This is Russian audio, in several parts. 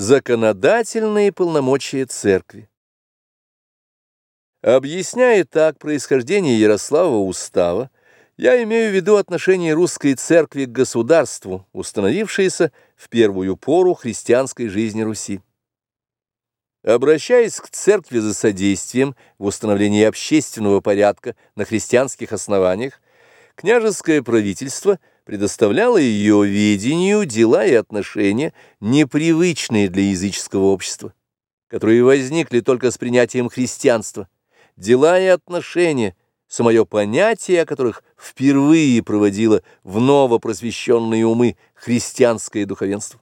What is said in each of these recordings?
Законодательные полномочия церкви. Объясняя так происхождение Ярославова устава, я имею в виду отношение русской церкви к государству, установившееся в первую пору христианской жизни Руси. Обращаясь к церкви за содействием в установлении общественного порядка на христианских основаниях, княжеское правительство предоставляло ее видению дела и отношения, непривычные для языческого общества, которые возникли только с принятием христианства, дела и отношения, самое понятие о которых впервые проводило в новопросвещенные умы христианское духовенство.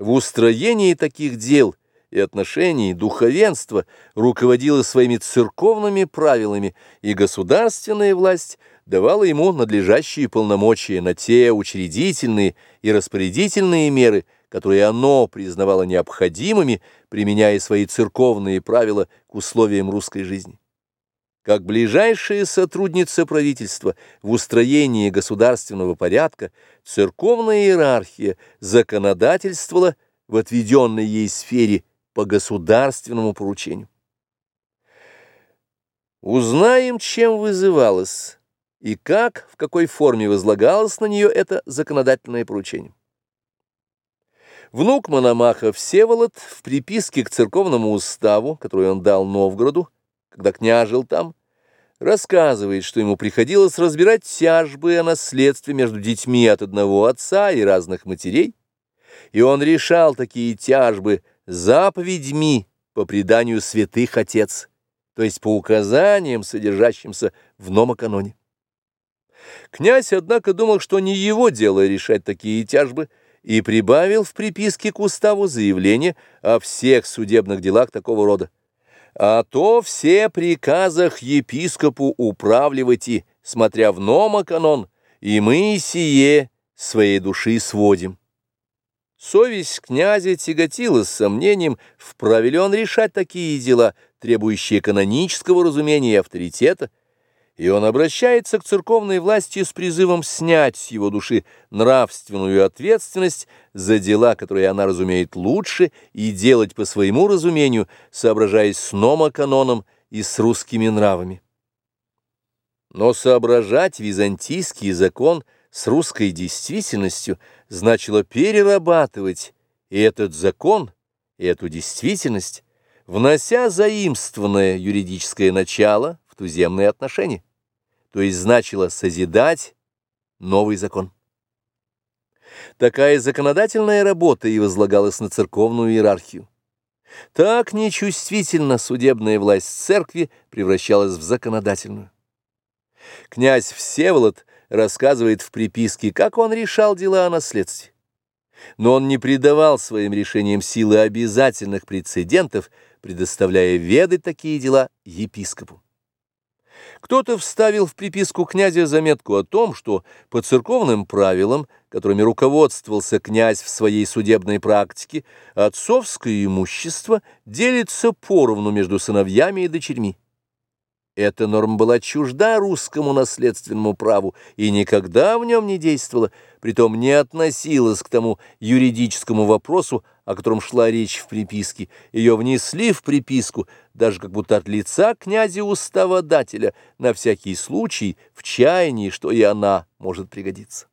В устроении таких дел – и отношений духовенство руководило своими церковными правилами, и государственная власть давала ему надлежащие полномочия на те учредительные и распорядительные меры, которые оно признавало необходимыми, применяя свои церковные правила к условиям русской жизни. Как ближайшая сотрудница правительства в устроении государственного порядка, церковная иерархия законодательствовала в отведенной ей сфере по государственному поручению. Узнаем, чем вызывалось и как, в какой форме возлагалось на нее это законодательное поручение. Внук Мономаха Всеволод в приписке к церковному уставу, который он дал Новгороду, когда княжил там, рассказывает, что ему приходилось разбирать тяжбы о наследстве между детьми от одного отца и разных матерей, и он решал такие тяжбы заповедьми по преданию святых отец, то есть по указаниям, содержащимся в номоканоне. Князь, однако, думал, что не его дело решать такие тяжбы, и прибавил в приписке к уставу заявление о всех судебных делах такого рода. А то все приказах епископу управливать и, смотря в номоканон, и мы сие своей души сводим. Совесть князя тяготила с сомнением, вправе ли он решать такие дела, требующие канонического разумения и авторитета, и он обращается к церковной власти с призывом снять с его души нравственную ответственность за дела, которые она разумеет лучше, и делать по своему разумению, соображаясь с номоканоном и с русскими нравами. Но соображать византийский закон с русской действительностью – значило перерабатывать и этот закон, и эту действительность, внося заимствованное юридическое начало в туземные отношения, то есть значило созидать новый закон. Такая законодательная работа и возлагалась на церковную иерархию. Так нечувствительно судебная власть церкви превращалась в законодательную. Князь Всеволод рассказывает в приписке, как он решал дела о наследстве. Но он не придавал своим решениям силы обязательных прецедентов, предоставляя ведать такие дела епископу. Кто-то вставил в приписку князя заметку о том, что по церковным правилам, которыми руководствовался князь в своей судебной практике, отцовское имущество делится поровну между сыновьями и дочерьми. Эта норма была чужда русскому наследственному праву и никогда в нем не действовала, притом не относилась к тому юридическому вопросу, о котором шла речь в приписке. Ее внесли в приписку, даже как будто от лица князя-уставодателя, на всякий случай, в чаянии, что и она может пригодиться.